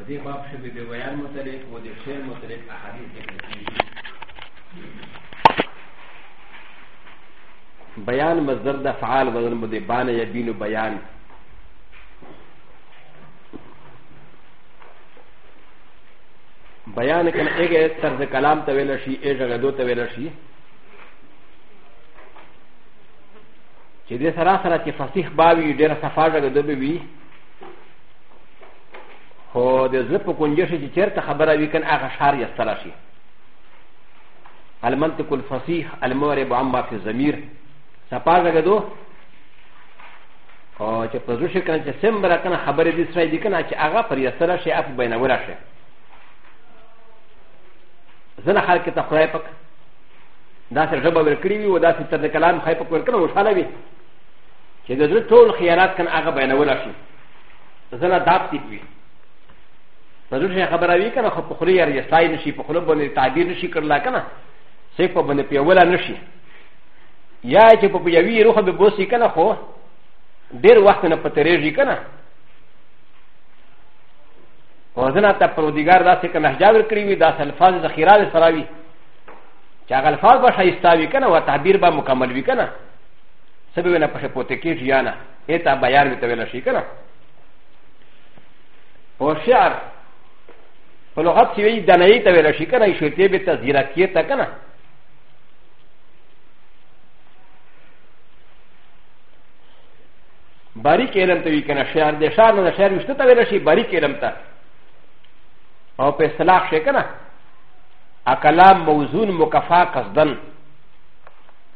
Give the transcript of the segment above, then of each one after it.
په دې باب کې د بیان متعلق او د شعر متعلق احادیث ذکر کیږي بیان مصدر د فعال وزن بده بان یبین بیان بیان کنه ایګه طرز کلام ته ویل شي ایګه غدو ته ویل شي چې دې سره سره چې فصیح باوی ډېر صفاجه غدو به وي خو د زړه په کنجه شي چې چېرته خبره وي کنه هغه شعر یې ستره شي المنطق الفصیح المورب عما فی الضمیر سپا لګېدو او چې په زړه شي کنه چې سمبره کنه خبرې دې سره دي کنه چې هغه پر یې ستره شي اپ بینوله شي ځنه خلک ته خدای پک داسې ژبه ورکړي وي او داسې تر د کلام خای پک ورکړي وشاله وي چې د زړه ټول خیالات کنه هغه بیانول شي زنه داب تیب وي په زړه شي خبره وي کنه خو په خلی یار یې سای نشي په خلو باندې تعبیر نشي کړلا کنه صرف په باندې پیولا نشي یا چې په یوې روخه به بوسي کنه خو ډېر وخت نه په تیرېږي کنه او زنه ته پرودګار داسې کنه حجاب کړی وي داسې الفاظ ذخیره سره وي چې هغه الفاظ به شایسته وي کنه او تعبیر به مکمل وي کنه څه به ویله پښې پوتې کېږي یا نه ای ته بیان به ته ویله شي که نه او شعر په لغت کې وایي دنایي ته ویله شي که نه شوتې به ته زیرکیې ته که نه باریک علم ته وی کنه شعر د شعر نه شعر وشته ته ویل شي باریک علم ته او په اصطلاح شي کنه اکلام موزون مکفا قصدن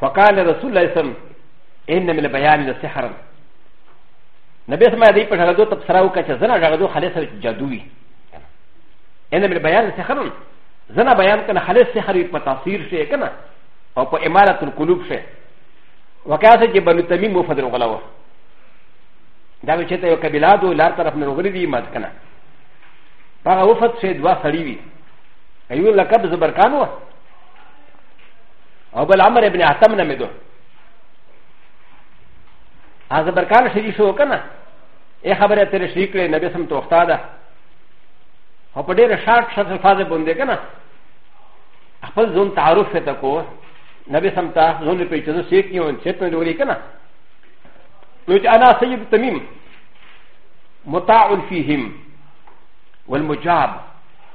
فقال رسول الله صلى الله عليه وسلم ان من البيان لسحرا نبي اسمع دي پر هغه ته سره وکړه چې زنا هغه دوه خالص جادو وي ان من البيان لسحرا زنا بیان کنه خالص سحر په تاثیر شي کنه او په امارت القلوب شي وکاسه چې بنو تمیم مفدر غلاوه دا به چې ته یو قبیله دو لار طرف نه وګړي دي مات کنه هغه وفد شي دوا سړی وي ایو لقب زبرکان و او بل عمر ابن حتم نه مدو ا زبرکان شری شو کنه ای خبره تر شری کړې نبی سم تو وخت ده او په ډېر شارټ شارټ الفاظ باندې کنه خپل ځون تعارف ته کو نبی سم ته ځون په چزو سیک نیو چې ته وری کنه نو چې انا سید تمیم مطاع فیهم والمجاب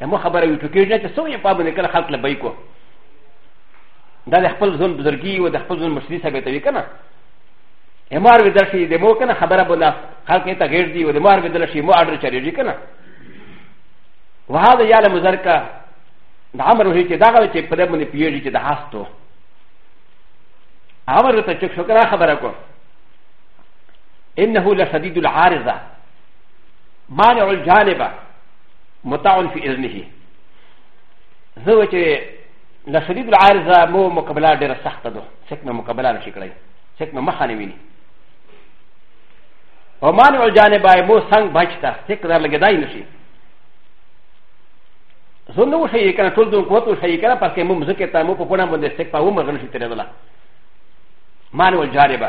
ا مو خبره وي ټوکې نه چې سو یې پابند کړه خلک له بای کو دا د خپل ځون بزرګي او د خپل ځون مشري ثابت وي کنه ا مار وی درشي د مو کنه خبره بولا خلک ته غیر دی او د مار وی درشي مو اډر چاري دي کنه وهذا يعلم ذلك د امر وی چې دا غو چې په دې باندې پیږي چې د هاستو امر ته چې شکر خبره کو انه لشديد العارضه مانع الجانبه متاع في اذنه زوج لا شديد العارضه مو مقابله ډېر سخته ده سکمه مقابله نشي کړای سکمه مخه نه ویني ومانع الجانب مو سنگ بچتا سکره لګدای نشي زه نو شي کنه ټول دون قوت شي کنه پس کې مو مزکه ته مو په پونه باندې سک په عمر نشي ترې دلا مانع الجانب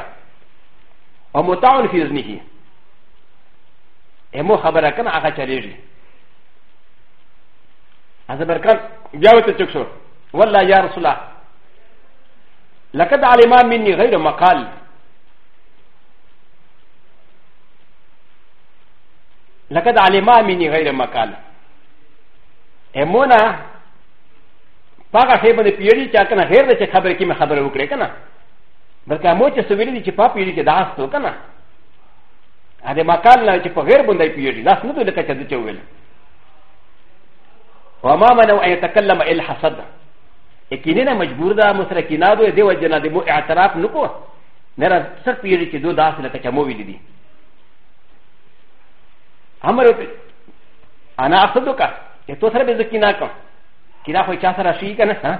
ومتاع في اذنه امو خبره کنه هغه چلیږي هذا بركان جاوت تكسر والله يا رسول الله لقد علم مني غير مقال لقد علم مني غير مقال امونا پاکا شی باندې پیری چا کنه غیر د خبرې کې مې خبره وکړې کنه بلکې مو چې سویلې چې پاپ پیری کې داس تو کنه ا د مکان نه چې په غیر باندې پیږي لاس نه لکه چې د چا ویل وما من ان يتكلم الا حسد یقینا مجبور ده مسرکینا دو دی وجه نه د مو اعتراف نکو نه را سر پیږي چې دو داس لکه چې مو ویل دي امر انا اصدقك ته سره به ځکینا کوم کله خو چا سره شي کنه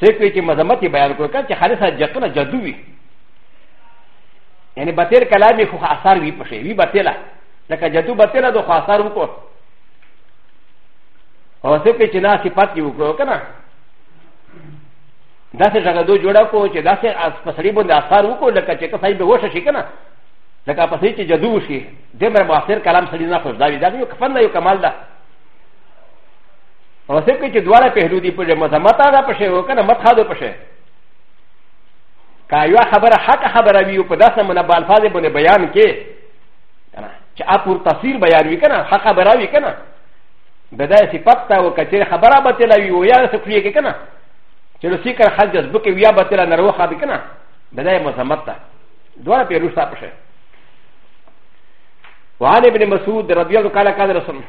سه کوي چې مذمت بیان کوي کله چې خالصه جتونه جادو وي یعنی بتیر کلام یې خو اثر وي پښې وي بتیلا لکه جادو بتیلا د خو اثر وکړو او سه کوي چې نه صفات یې وکړو کنه داسې ځای دوی جوړه کو چې داسې پسړي باندې اثر وکړو لکه چې کسای به وښه شي کنه لکه پسې چې جادو وشي دمر مؤثر کلام سړي نه خوښ دا وي دا یو کفن نه یو کمال ده او څه کې چې دواړه پهلو دي په مذمت ده په شی وکنه مدخا ده په شی که یو خبره حق خبره وي په داسې منبه الفاظ باندې بیان کې کنه چې اپور تفسیر بیان وي کنه حق خبره وي کنه د دې صفات ته وکړي خبره به تلوي او یا څه کوي کې کنه چې نو سیکر خل جذبه کې ویا به تل نه روخه به کنه د دې مذمت ده دواړه پهلو سره په شی وعن ابن مسعود رضي الله عنه قال قال رسول الله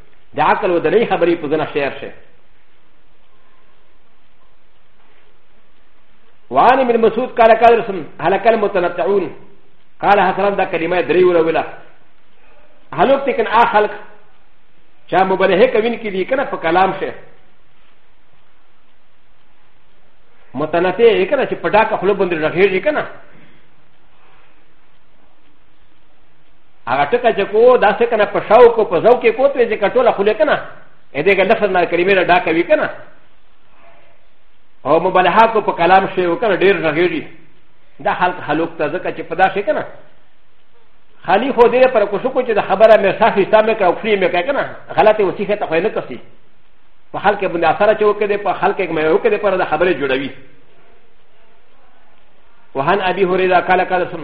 د عقل و د نوی خبرې په ځنه شعر شي وعن ابن مسعود قال قال رسم هلك المتنطعون قال حسنا دا كلمه دري ولا ولا هلوك تكن آ خلق چا مبالغه کوین کی دی کنه په کلام شه متنطع یې کنه چې پټاکه خپل بندر رغېږي کنه هغه ټکه چې کو دا څه کنه په شاو کو په زو کې کوته چې کټوله خله کنه اې دې ګل فرنا کلمې را ډاکه وی کنه او مبالغه کو په کلام شی وکنه ډیر رغېږي دا حالت حلوک ته ځکه چې په دا شي کنه خالی خو دې پر کوشش کو چې د خبره مې صاف حساب مې کړو فری مې کړ کنه غلطه وسیخه ته خو نه کسي په حال کې باندې اثر چې وکړي په حال کې مې وکړي پر د خبره جوړوي وهن ابي هريره قال قال سم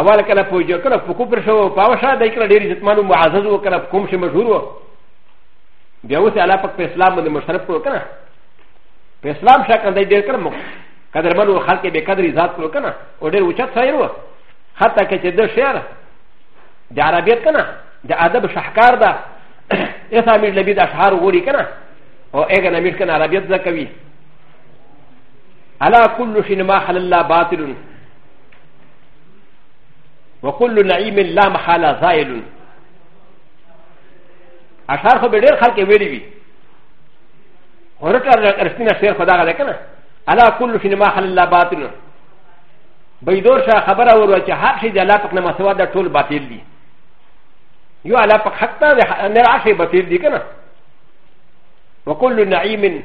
اول کله په جو کله په کوپر شو په وشا د کله ډیر عزت مانو معزز و کله کوم شي مشهور و بیا اوس الله پاک په اسلام باندې مشرف کړو کنه په اسلام شا کنده ډیر کړم قدر منو خلک به قدر عزت کړو کنه او ډیر اوچت شاعر و حتی که چې د شعر د عربیت کنه د ادب شهکار ده ایسا میر لبی د اشعار وړي کنه او اګه نمیر کنه عربیت زکوي على كل شيء ما حل الله باطل وكل نعيم لا محالة زائل اشار خو به ډېر خلک ویلي وي ورته رښتینه شعر خدا غل کنه على كل شيء ما حل الله باطل بيدور شاه خبره ورو چې هر شي د الله پاک نه مسوا د ټول باطل دي يو على حق حتى نرعشي بطير دي كنا وكل نعيم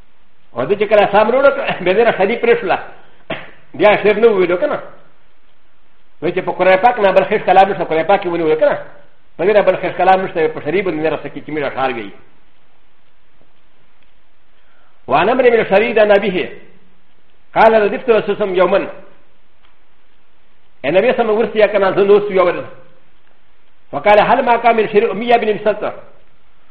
او د چې کله سام وروړو به دې را خدي پرې شوله بیا خیر نه وویلو که نه نو چې په قرآن پاک نه بل خیش کلام نشته قرآن پاک کې ونی وویل که نه په دې نه بل خیش کلام نشته په شریب نه رسه کې چې مې ښار وي وعن امر من شريد نبيه قال ردفت رسوسم يوما النبي صلى الله عليه وسلم كان زنوس يوما فقال هل ما كان من شريء 100 بن مسطر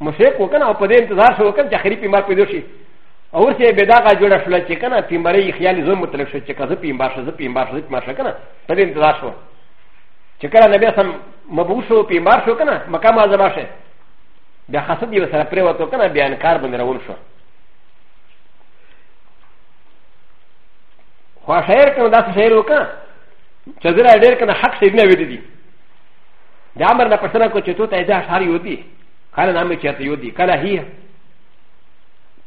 مشرک وکنه او په دې انتظار شو وکنه چې خري پیمبر پیدا شي او سه به دا غا جوړ شول چې کنه پیمبرې خیال زوم مطلب شو چې کزه پیمبر شو زه پیمبر شو ما شو کنه په دې انتظار شو چې کله نبی سم مبعوث شو پیمبر شو کنه مقام اعظم شه بیا حسد یو سره پرې وته کنه بیا انکار باندې روان شو خو شاعر کنه داسې شاعر وکړه چې زه ډېر کنه حق شي نه ویل دي د امر نه پښتنه کو چې تو ته دا شهر یو دی کله نامې چې ته یو دی کله هی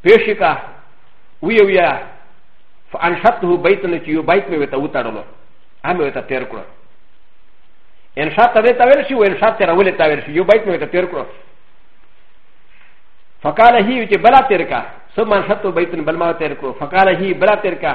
پیشکا وی ویا فانشته بیتن چې یو بیت مې وته وتاړلو هم وته تیر کړو ان شاء الله ته ویل شي و ان شاء الله راولې ته ویل شي یو بیت مې ته تیر کړو فقال هي چې بلا تیر کا ثم انشته بیتن بل ما تیر کړو فقال هي بلا تیر کا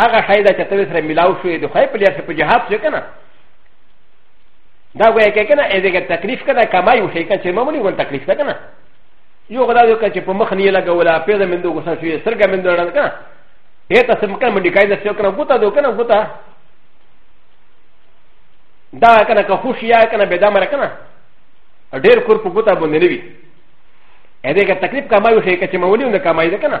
هغه شای دا چې ته سره ملاو شوې د خای په لار په جهاد شو کنه دا وایي کنه اې دغه تکلیف کنه کمای وشي کنه چې ممنی ول تکلیف کنه یو غدا یو کنه چې په مخ نه لګولا پیدا مندو غوسه شوې سرګه مندو لړل کنه اې تاسو مکه منډی کای دسو کنه ګوتا دو کنه ګوتا دا کنه که خوش یا کنه به دا مر کنه ډیر کور په ګوتا باندې نه وي اې دغه تکلیف کمای وشي کنه چې مولي نه کمای ده کنه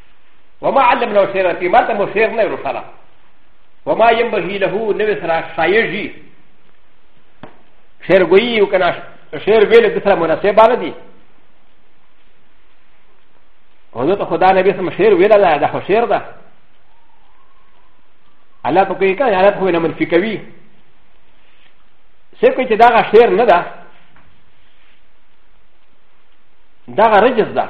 وما علم له شعر في ماته مو شعر نه روشاله وما ينبغي له نوي سرا شايجي شعر غوي وكنا شعر ويل بسرا مناسب على دي وزوت خدا نبي سم شعر ويل لا ده شعر ده الله پکې کړه حالت خو نه منفي کوي څه کوي چې دا شعر نه ده دا رجز ده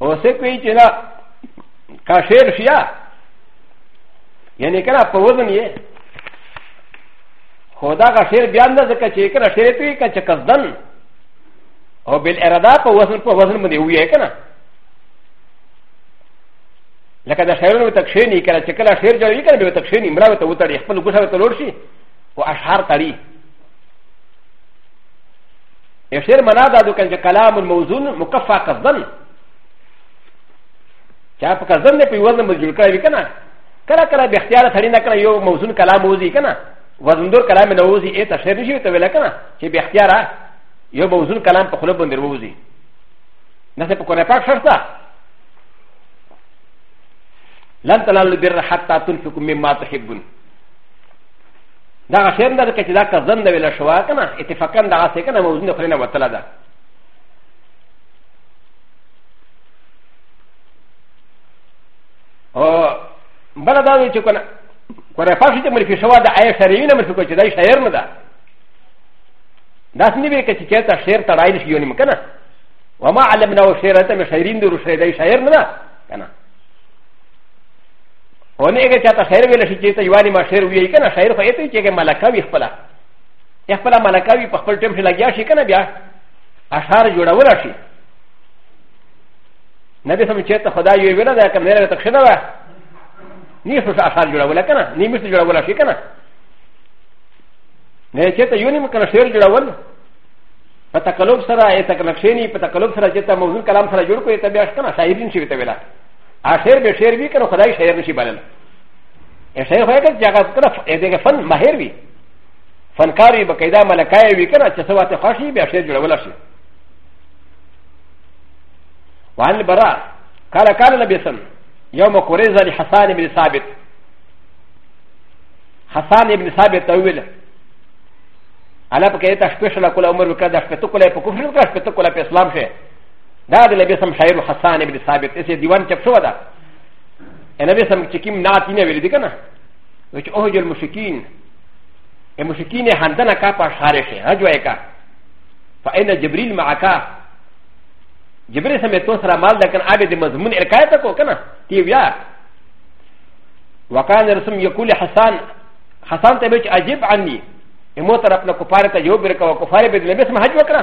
او څه کوي چې دا کاشیر شیا یعنی کنه په وزن یې خو دا کاشیر بیا نه ځکه چې کنه شیر پی که چې قصدن او بل اراده په وزن په وزن باندې وی کنه لکه دا شیرونه تکشیر نه کړه چې کله شیر جوړی کړه به تکشیر نه مړه ته وتړي خپل ګوښه ته لور شي او اشهار تړي ا ش ي ر منا دا د کنجه کلام الموزون مکفا قصدن چا په قصدن نه په وزن مجبور کړی کنه کله کله به اختیار سړی نه کړی یو موزون کلام وزي کنه وزندور کلام نه وزي ا ت ش ي ر نشي ته ویل کنه چې به اختیار یو موزون کلام په خلوب باندې وزي نه په کونه پاک شرطه لن تنالوا البر حتى تنفقوا مما تحبون دا غشیم دا که چې دا کزن دا ویل شوا کنه اتفاقا دا غسه کنه موضوع نه خلینه وتلا ده او بل دا وی چې کنه کنه فاشي چې مرفي شوا دا آی شریوی نه مرفي کو چې دا شاعر نه ده دا څنګه به چې چېرته شعر ته راځي شي یونیم کنه وما علمنا شعر ته مې شاعرین درو شعر دا شاعر نه ده کنه و نه هغه چاته خیر ویل شي چې ته یوالي ما خیر ویل کنه خیر خو یې چې ملکه وي خپل خپل ملکه وي په خپل ټیم کې لګیا شي کنه بیا اشعار جوړول شي نبی سم چې ته خدای یو ویل دا کوم نه ته خنه وه نه څه اشعار جوړول کنه نه مست جوړول شي کنه نه چې ته یو نیم کنه شعر جوړول په تکلف سره یې تکلف شي نه په تکلف سره چې ته موضوع کلام سره جوړ کوې ته بیا ښکنه شاعرین شي ته ویلا ا شعر به شعر وی کنه خدای شعر نشي بلل ا شعر خو هغه چې هغه کړه دغه فن ماهر وی فنکار وی بقاعده ملکای وی کنه چې سواته خوشي به شعر جوړول شي وعن البراء قال قال النبي صلى الله عليه وسلم يوم قريزه لحسان بن ثابت حسان بن ثابت اول على بكيت اشبه شلا كل عمر وكذا اشبه تقول اشبه تقول اسلام شيء دا د نبی سم شاعر حسان ابن ثابت اسې دیوان چپ شو دا نبی سم چې کوم نعت نه ویل دي کنه نو چې اوه جل مشکین ا مشکین هندنه کا په شارې شي هجوې کا فإن جبريل معك جبريل سمې تو سره مال لکن عابد مضمون الکایت کو کنه تی بیا وكان رسم يقول حسان حسان ته به عجيب عني امو طرف نه کفاره ته جواب ورکاو کفاره به نبی سم حج وکړه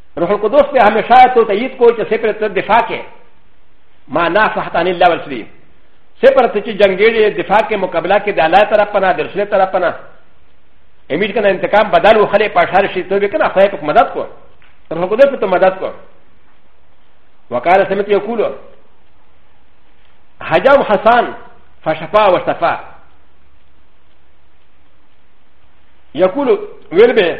روح القدس په همیشه تو تایید کو چې سپر ته دفاع کې ما نه فحتان الله ورسلی سپر ته چې جنگیږي دفاع کې مقابله کې د الله طرف پنا د رسول طرف پنا امید کنه انتقام بدل و خلې پاشار شي ته به کنه خدای په مدد کو روح القدس ته مدد کو وقال سمت یقول حجام حسن فشفا وشفا يقول ويلبه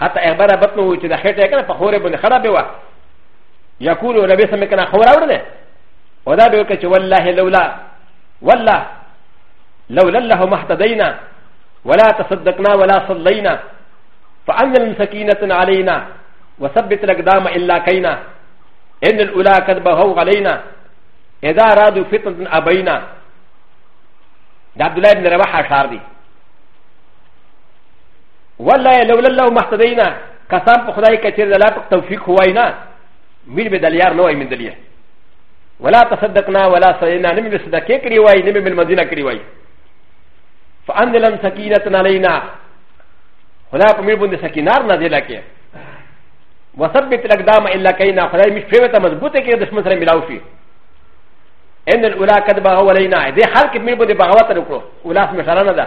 حتى اخبر بطنه چې د خېټه کنه په خوره باندې خراب و يقول ربي سمې کنه خوره ورنه او دا به وکړي چې والله لولا والله لولا الله ما اهتدينا ولا تصدقنا ولا صلينا فانزل سكينه علينا وثبت الاقدام الا كينا ان الاولى قد بهوا علينا اذا ارادوا فتنه ابينا د عبد الله بن رواحه شار دي والله لولا الله ما اهتدينا قسم په خدای کچیر دلا په توفیق هوای نه میر به دلیار نو ایمن دلیه ولا تصدقنا ولا صلینا نمی به صدقه کړی وای نمی به مدینه کړی وای فانزلن سکینتنا علینا خدای په میر باندې سکینار نازل کړي وثبت الاقدام الا کینا خدای مش په وته مضبوطه کې دشمن سره ملاو شي ان الاولى قد بغوا علينا دې حال کې میر باندې بغاوت وکړو اولاس مشرانه ده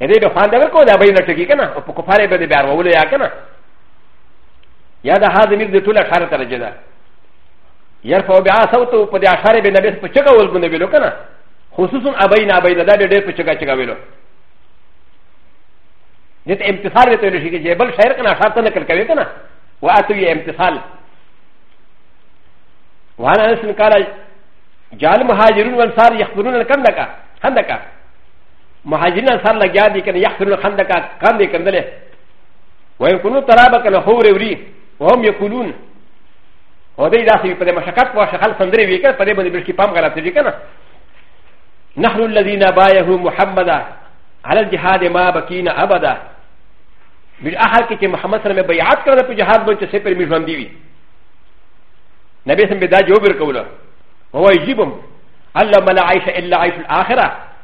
ا دې به خوند ورکو دا به نه ټکی کنه او په کفاره به دې بیا ورول یا کنه یا دا هاذ میر دې ټول اشاره ته راځي دا يرفع بیا صوت په دې اشاره به نبی په چګه ول باندې ویلو کنه خصوصا ابینا ابینا دا به ډېر په چګه چګه ویلو دې ته امتثال وته ویل شي چې بل شاعر کنه اشاره ته نقل کوي کنه واتو یې امتثال وانا انس قال جعل مهاجرون وانصار يخبرون الكندكه هندكه مهاجرين سر لګيا دي کنه يحفرون خندقا کان دي کندله ويكونوا ترابا کنه هو روري وهم يقولون او دې داسې په دې مشقت په شغل سندري وی کنه په دې باندې برشي پام غلط دي کنه نحن الذين بايعوا محمدا على الجهاد ما بقينا ابدا من احد كي محمد صلى الله عليه وسلم بيعت كرنا في جهاد بنت سيبر مجوان ديوي نبي سن بدا جوبر كولا وهو يجيبهم الله ما لا عيش الا عيش الاخره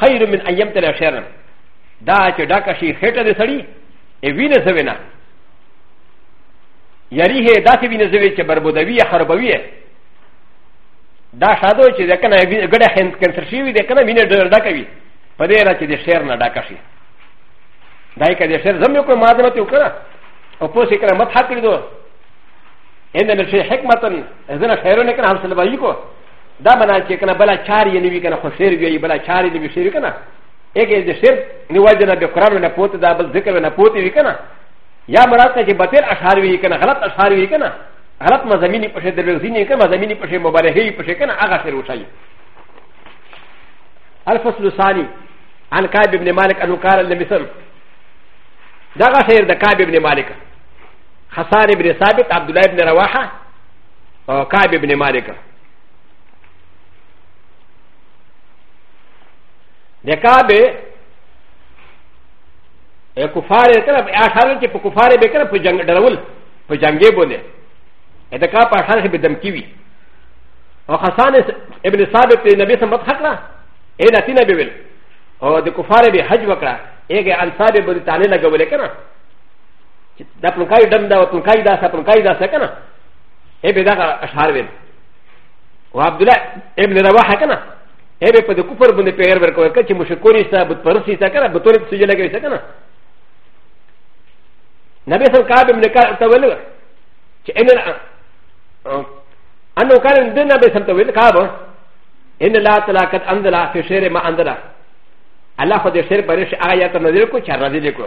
خیر من ایام تل شرم دا چې ډاکه شي خټه دې سړی ای وینه زوینا یری هه داسې وینه زوی چې بربودوی یا خرابوی دا شادو چې دا کنه ګډه هند کینسر شي وي دا کنه وینه ډاکه وي په دې را چې د شعر نه ډاکه شي دا یې کړي شعر زموږ کوم مادمت یو کړه او په څه کړه مت حق کړی دوه ان د شي حکمتن اذن خیرونه کنه حاصل وایي کو دا منا چې کنه بلا چار یې نوي کنه خو شعر وی بلا چار یې نوي شعر کنه اګه د شعر نیواز نه به قران نه پوت دا بل ذکر نه پوت وی کنه یا مراد ته چې بتل اشعار وی کنه غلط اشعار وی کنه غلط مزامینی پښه د وزینی کنه مزامینی پښه مبالغه پښه کنه هغه شعر وشای الفصل الثاني عن كعب بن مالك انه قال لمثل دغه شعر د كعب بن مالک حسان بن ثابت عبد الله بن رواحه او کعب ابن مالک د کعب کفار کنه اشاره چې په کفار به کنه په جنگ ډرول په جنگي بوله د کعب په اشاره به دم کیوي او حسن ابن ثابت ته نبی سم مت خکړه اے نتی نبی ویل او د کفار به حج وکړه اګه انصار به تعالی لګولې کنه چې دا پلوکای ډم دا پلوکای دا سه پلوکای دا سه کنه ای به دا اشعار ویل او عبد الله ابن رواحه کنه ای به په د کفر باندې پیر ورکوي کچې مشکوري سه بت پرسي سه کنه بتول څه جلا کوي سه کنه نبی صلی الله علیه وسلم ته ویل چې ان انه کان د نبی صلی الله علیه وسلم ته ویل کابه ان لا تلاقت انزل في شعر ما انزل الله خو د شعر پر شعر آیات نظر کو چا نظر کو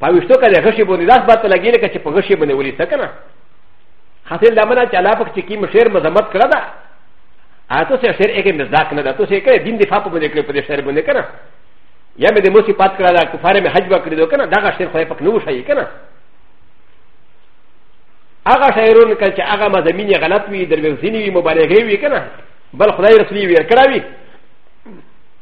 په وشتو کې د غشي باندې لاس باندې لګي لکه چې په غشي باندې ولي څه کنه حاصل دا منه چې الله پاک چې کی مشیر مذمت کړه دا اته سه شعر یې مزداق نه ده ته سه کې دین دفاع په باندې کړې په دې شعر باندې کنه یا مې د موسی پات کړه دا کفار مې حج وکړي دو کنه دا غشي خو پک نو شي کنه هغه شعرونه کله چې هغه مزمین غلط وي دروځینی وي مبالغه وي کنه بل خدای رسول وي کړه وي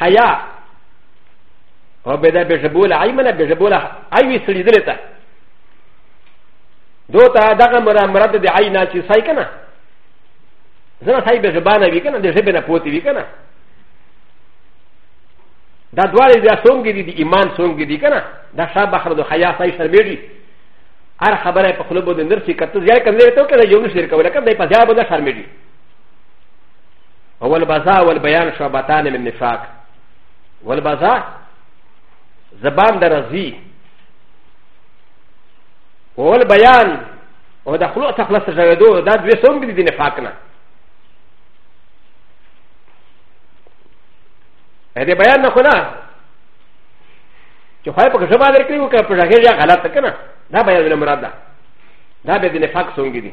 حیا او به دا به جبول ایمنه به جبول ایوی سړي دلته دوته دغه مراد د عینا چې سای کنه زنه سای به زبانه وی کنه د ژبه نه پوتی وی کنه دا دواړه بیا څنګه دي د ایمان څنګه دي کنه دا شاب بخر د حیا سای شرمېږي هر خبره په خلوبو د نرسي کته ځای کړل ته کنه یو نشي کوله کنه په ځای به دا شرمېږي او البزا او البيان شعبتان من نفاق والبزا زبان درزي او البيان او د خلوص خلاص جوړېدو دا دوی سوم دي د نفاق نه ا دې بیان نه خو نه چې خو په ژبه درکړي او که په ژغه یا غلط کنه دا بیان نه مراد ده دا به د نفاق څنګه دي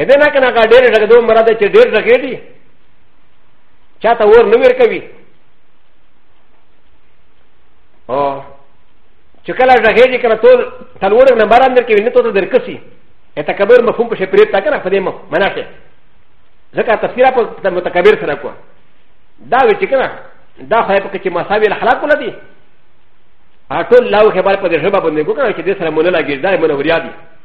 ا د ن ا کنه هغه ډېر رغېدو مراد چې ډېر رغېدي چا ته ور نه ور کوي او چې کله رغېږي کنه ټول تلوړ نه باران در کوي نه ته درکسي اتکبر مفهوم په شپرې تا کنه په دې مو مناشه ځکه تفسیر په متکبر سره کو دا وی چې کنه دا خو په کې مساوي اخلاق ولا دي ټول لاو خبر په دې ژبه باندې کو کنه چې دې سره مونږ لاګي دا مونږ وریا دي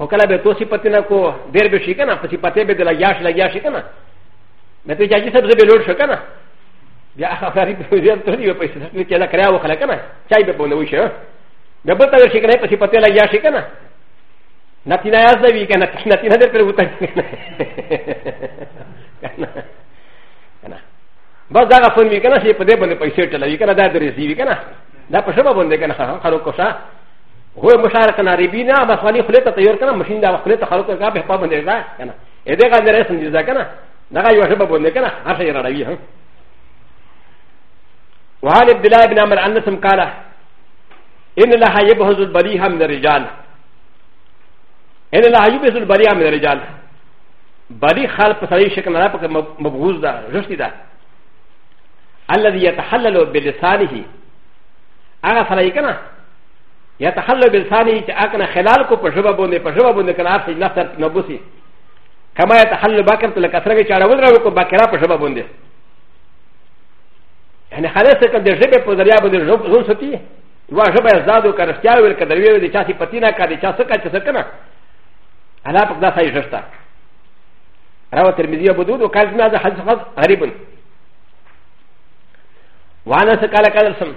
هو کله به تو صفت نه کو ډېر به شي که نه په صفت به د لګیا شي لګیا شي که نه مې ته جاجي صاحب زه به لوړ شو که نه بیا خبرې به زیات ته نیو پیسې څه چې لا کریا وخله که نه چای به پونه وشي بیا بل ته ورشي که نه په صفت لګیا شي که نه نتینا یاز ده وی که نه نتینا در پر وته که نه که نه بس دا غفن وی که نه چې په دې باندې پیسې ټلوي که نه دا درې زی وی که نه دا په شبه باندې که نه خلکو ښه هو مشار کنه ربی نه بس والی خلی ته تیار کنه ماشین دا خلی ته خلق کا به پابند دی کنه اې دې غا درې سم دي کنه دا یو شبه باندې کنه هر شي را دی هم وعن عبد الله بن عمر انس قال ان الله يبهز البليها من الرجال ان الله يبهز البليها من الرجال بلي خال بصري شكل لا بك مبغوز دا جشتي دا الذي يتحلل بلسانه اغا سلايكنا یا تخلو بلسانی چې اکنه خلال کو په ژبه باندې په ژبه باندې کنه ارسي نثر نبوسی کما یا تخلو بکر تل کثره کې چاړه ودرو کو بکرا په ژبه باندې یعنی خلاص ته د ژبه په ذریعہ باندې ژوند زون ستی وا ژبه زادو کرشتیا ویل کده ویل چې چا سي پتینا کړي چا سکه چې سکنه انا په داسه یې ژستا رواه ترمذي ابو داود وقال هذا حديث غريب وعن انس قال قال سمت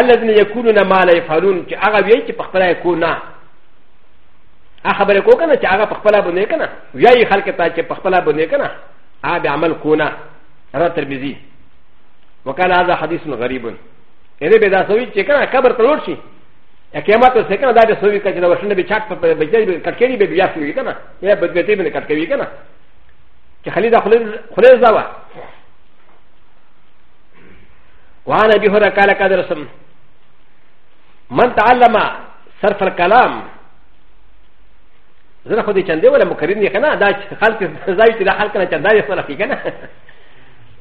الذين يقولون ما لا يفعلون چې هغه وی چې په خپل یې کو نه هغه خبره کو کنه چې هغه په خپل باندې کنه وی خلک ته چې په خپل باندې کنه هغه به عمل کو نه را ترمذی وکاله هذا حدیث غریب اې به دا سوي چې کنه قبر ته لوټ شي قیامت ته کنه دا به سوي کچې دا ورشنه به چاټ په بجای به کټکېری به بیا سوي کنه یا به به ته به کټکوي کنه چې خلیدا خلیدا خلیدا وانا به هره کاله کا درسم من تعلم صرف الكلام زه خو دې چندې ولا مکرین نه کنه دا خلک زای چې دا خلک نه چندا یې سره کنه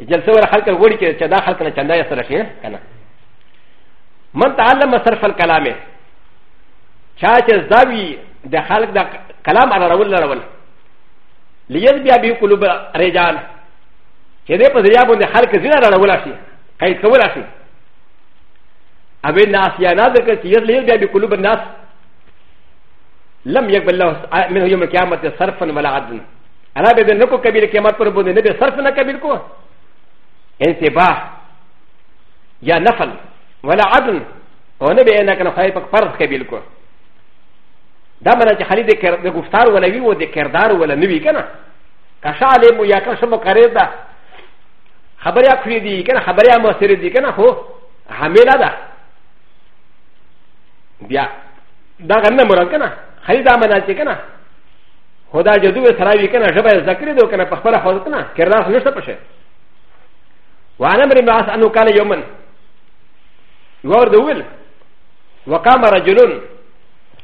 جلسه ولا خلک وړي چې دا خلک نه چندا یې سره کنه من تعلم صرف الكلام چا چې زاوی د خلک د کلام اړول لړول لید بیا به قلوب رجال چې دې په ذریعہ باندې خلک زینا راولا شي قید کولا شي او الناس یا نه ذکر چې یز لیر بیا به قلوب الناس لم يقبل الله منه يوم القيامه صرفا ولا عدلا انا به نکو کبیر قیامت پر باندې نه به صرف نه کبیر کو انتباه یا نفل ولا عدل او نه به نه کنه خای په فرض کبیر کو دا معنی چې خالد د گفتار ولا وی او د کردار ولا نوی کنه که شه عالم و یا که شه مقرر ده خبرې اخري دي که نه خبرې مؤثرې دي که نه خو حامله ده بیا دا غنه مراد که نه خرید امنا چې که نه خو دا جدو به سره وي که نه ژبه یې زده کړې ده که نه په خپله خو که نه کردار خو نشته پشه وعن امر بن عاص انه قال يوما يور دول وقام رجل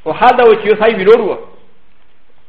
وحاده وشيو ساي بلور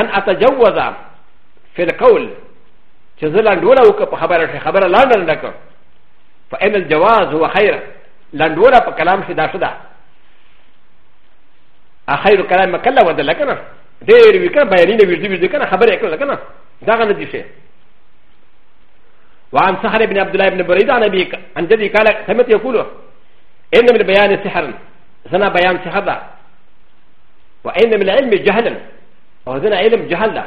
ان اتجوز في القول چې زه لنډوله وکړه په خبره شي خبره لنډه لنډه کړه فان الجواز هو خير لنډوله په کلام شي دا ښه ده اخير کلام مکلا وده لکنه ډېر وی کنه بیانینه ویډی ویډی کنه خبره کړه لکنه دا غنه دي شي وعن سهل بن عبد الله بن بريد عن ابي عن جدي قال سمعت يقول ان من بيان سحر زنا بيان سحر وإن من العلم جهلا وزنا علم جهل ده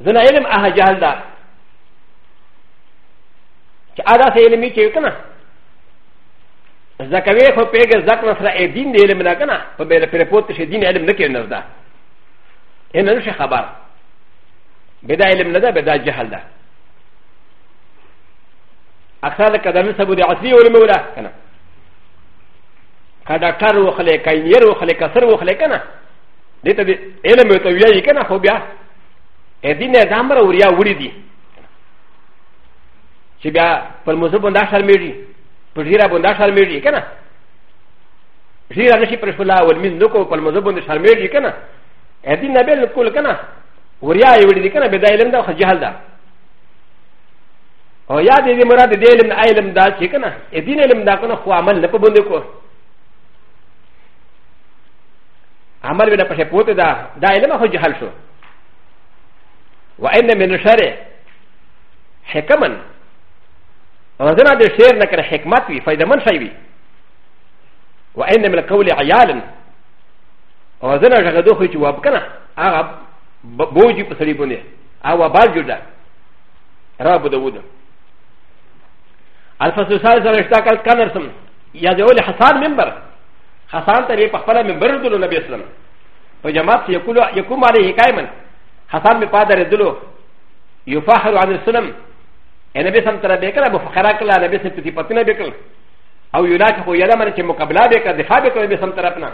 زنا علم أها جهل ده چې ادا سه علمي چې کنه زکوي خو پیګه زک نه سره دین دی علم نه کنه په بل پر پوت شي دین علم نه کې نه ده ان نه شي خبر بدا علم نه ده بدا جهل ده اکثر کدن سبو دی عصری علم ولا کنه که ډاکټر وخلې که انجینر وخلې که سر وخلې که نه دې ته علم ته ویایي که نه خو بیا دین نظام را وریا وړي دي چې بیا پر موضوع باندې شرمېږي پر ژیره باندې شرمېږي که نه ژیره نشي پر شولا او لمونځ نه کوو پر موضوع باندې شرمېږي که نه دین نه بلکل که نه وریا یې وړي دي که نه بیا دا علم ده خو جهل ده او یا دې مراد دې علم علم دا چې کنه دین علم دا کنه خو عمل نه په باندې کو عمل ولا پښه پوت دا دا علم خو جهل شو وان من شر حکمن او زنا د شعر نه کړه حکمت وی فائدہ من شي وی وان من القول عيالا او زنا هغه دوه چې واب کنه هغه بوجي په سړي باندې هغه بار جوړه را بده وده الفصل سال سره اشتا کال کانر سم یا د اول حسان منبر حسان ته په خپل منبر دلو نبی اسلام په جماعت سره یقول یقوم علیه قائما حسان می پادر دلو یفاخر عن السلام نبی سم تر به کړه بفخرا کړه نبی سم ته پتنه به کړه او یلاک خو یلا من چې مقابله به کړه دفاع به کړه نبی سم تر خپل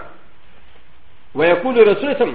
ويقول رسول سم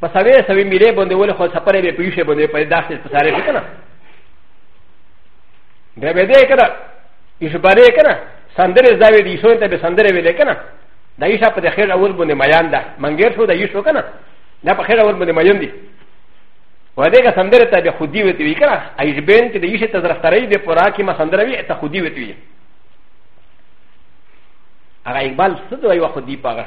په سوي سوي میرې باندې ولې خو سپرې به پیښې باندې په داسې په سارې شي کنه بیا به دې کنه ایشبارې کنه سندرې زاوی دي شو ته به سندرې ویلې کنه دا ایشا په خیر اول باندې میان ده منګیر شو دا ایشو کنه دا په خیر اول باندې میان دي و دې که سندرې ته به خودي وتی وی کنه ایشبین چې د ایشې ته درخترې دې پورا کې ما سندرې وی ته خودي وتی وی هغه اقبال څه دوی و خودي پاګه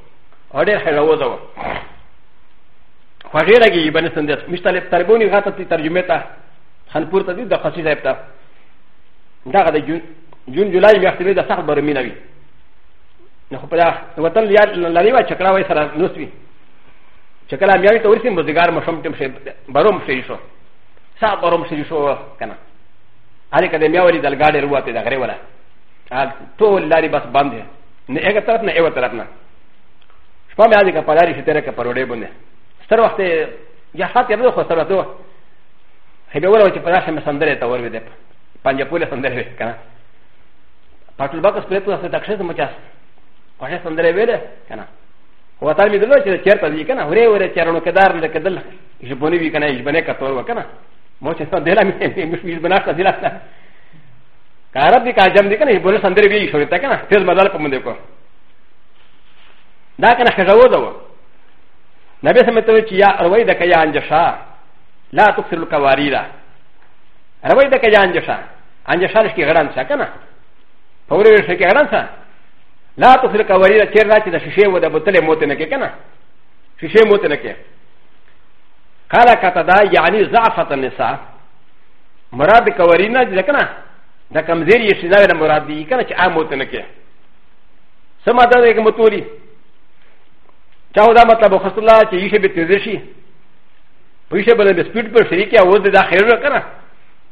او ډېر حیروزه وه خو هغې لګي بنې سندس مش طالب طالبوني غاته تی ترجمه ته خانپور ته دي د قصي صاحب ته دغه د جون جون جولای میاشتې به د سخت برمي نه وي نو خو په دا وطن لیا لري وا چکړه وای سره نوس وي چکړه میاوي ته ورسیم بزګار مشم ټیم شي بروم شي شو سا بروم شي شو کنه هر کده میاوري دلګاډې وروته د غره ولا ټول لاري بس باندې نه هغه طرف نه یو طرف نه شپه مې هغه پلاری چې تر کې پروړې بونه ستر وخت یا سات یې خو سره دوه هبه وره چې په داسې مې سندره ته ور وې پنځه پوله سندره وې کنه پټل باکس پرې ته څه تکشه مو چاس پښه سندره وې ده کنه و ت ا ل م ي د ل و ش ر ت ي ر ت د ي ك ن ا هري وري ت ي ر ن ك د ا ر ل ك د ل ج ب ن ي ب ي ك ن ا ج ب ن ي ك ت و ر و ك ن ا موش س د ل ا م ي مش ب ن ا ك د ل ا عرب دي کاجم دي کنه بوله سندري بي شو تا کنه تیز مزال په مونږ کو دا کنه خزو دو نبی سمت وی چې یا اروی د کیا انجشا لا تکثر القواریرا اروی د کیا انجشا انجشا لش کی غړان څه کنه فوري لش کی غړان څه لا تکثر القواریرا چیر را چې د شیشه و د بوتل موت نه کې کنه شیشه موت نه کې قال کتدا یعنی ضعفت النساء مراد کوری نه ځکه نه دا کمزیر یې شي دا مراد دی کنه چې عام وته نه کې سم دا دې کوم توري چاو دا مطلب خص الله چې یې به تیز شي پوښه بل به سپیډ پر شریک یا وځ دا خیر کنه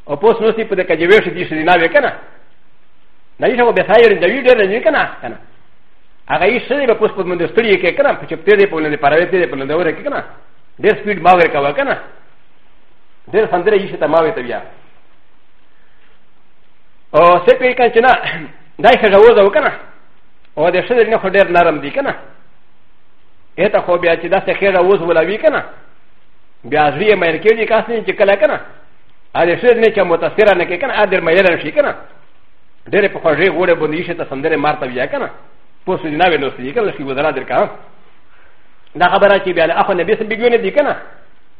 او پوس نو سي په دې کې جوړ شي دې شي نه وکنه نه یې شو به سایر دې وی ډېر نه کنه کنه هغه یې شری به پوس په مند ستړي کې کنه په چپته دې په لندې پروي دې په لندې وره کې کنه ډېر سپیډ ما ور کاوه کنه دیر خندر یې شته ماوي ته بیا او څه پی کړ چې نه دای ښه غوځه وکنه او د شدر نه خو ډیر نرم دی کنه اته خو بیا چې دا څه خیر اوس ولوي کنه بیا زری مې کېږي کاس نه چې کله کنه ا دې شدر نه چې متاثر نه کې کنه ا دې مې شي کنه ډېر په خوږې غوړې باندې شي ته سندره مارته بیا کنه پوسو نه وینو سې کنه شي وزرا درکا دا خبره چې بیا له اخو نبی سم بيګونه دي کنه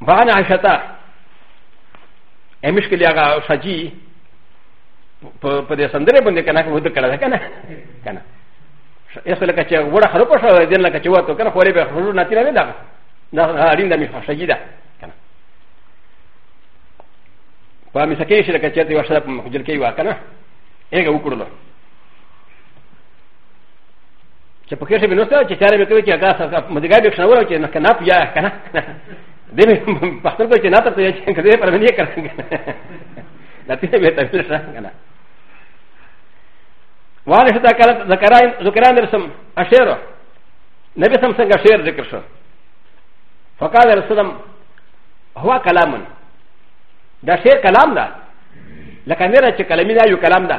وعن عائشة امش كلي اغا شجي په دې سندره باندې کنه کو د کړه کنه کنه اسو لکه چې وړه خراب شو دین لکه چې وته کنه خوري به خرو نه تیرې دا دا اړین د مشه شجي ده کنه په مې سکه شي لکه چې ته وشه په مخجل کې وا کنه هغه وکړلو چې په کښې به نو څه چې چاره به کوي چې هغه سره مدګا به ښه وره چې نه کنه پیا کنه دې به پختل کو چې نه ته چې کله پر باندې کړم دا ته به ته څه کنه واره شتا کړه ذکران ذکران رسم اشعر نبی سم څنګه شعر ذکر شو فقال رسول الله هو كلام دا شعر كلام ده لكن نرى كلامي ده يو كلام ده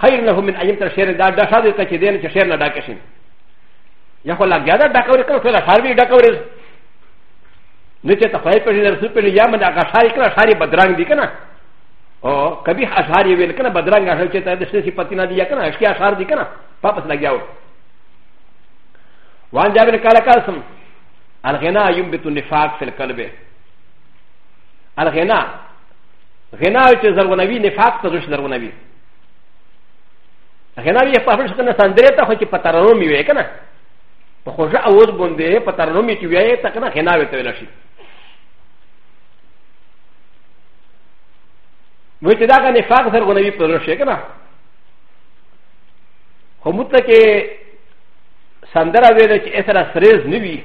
خیر له من ایم تر شیر دا ډکه دې ته چې دین چې شیر نه ډکه شي یا خو لګیا دا ډکه ورې کړو ټوله ښار به ډکه ورې نه چې ته خدای پېژنې رسول پېژنې یا من هغه ښار یې کړه ښار یې بدرنګ دي که نه او کبي اشعار یې ویل که نه بدرنګ اشعار چې ته د شنه صفتي نه دي یا که نه اشکي اشعار دي که نه پاپس لګیا و وان جابر قال قاسم الغنا ينبت النفاق في القلب الغنا غناوي چې زرغونوي نفاق ته زوش زرغونوي غناوي په خپل شکل نه سندرې ته خو چې په ترنم وي که نه په خوږه اوز باندې په ترنم چې وي ته که نه غناوي ته ویل شي نو چې دا که نفاق زرغونوي په زوش که نه خو مطلق سندره ویل چې اسره سریز نه وي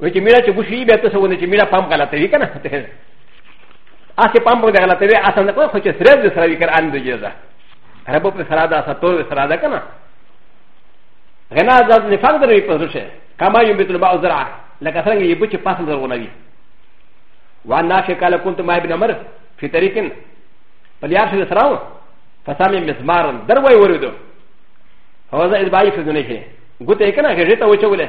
و چې میرا چې ګوشي به تاسو ونه چې میرا پام غلطه وی کنه ته اسه پام په غلطه وی اسه نه خو چې سره دې سره وی کر ان دې جزا رب په سره دا اسه تور سره دا کنه غنا ذات نفاق دروي په ځشه کما یو بیت الباء زرع لکه څنګه یې بچ پاسل درونه وی وان نافع قال كنت مع ابن عمر في طريق فليار شد سراو فسامي مسمارا دروي وردو هو ذا إذ بايف ذنيه قلت إيه كنا غيرتا وشوله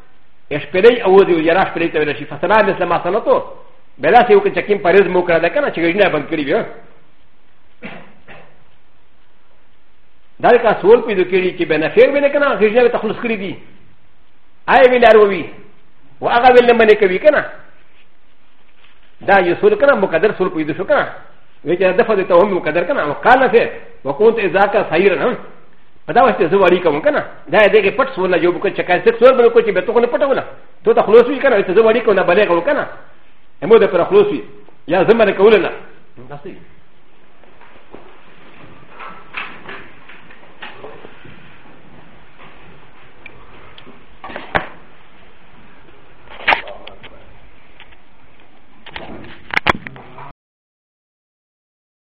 شپېلې او دی جرا شپېلې ته ویل شي فصلا مثل ما صنعتو بلا سې وکړ چې کیم پرېز مو کړه دا کنه چې ګړینه بند کړی وي دا کا سوال پیدا کړی چې بنا فیر وینه کنه غیژنه ته خلص کړی دي آی ویل اروي و هغه ویل نه منې کوي کنه دا یو سول کنه مقدر سول پیدا شو کنه وی چې دفعه ته هم مقدر کنه وقاله فیر وكنت اذا كان خيرا په دا وخت زه وړي کوم کنه دا دې کې پټ سوال جواب کړ چې کله څه سوال بل کو چې به ته نه پټونه ته ته خلاص وی کنه ته زه وړي کوم بلې کوم کنه امو دې پر خلاص وی یا زما نه کول نه دا څه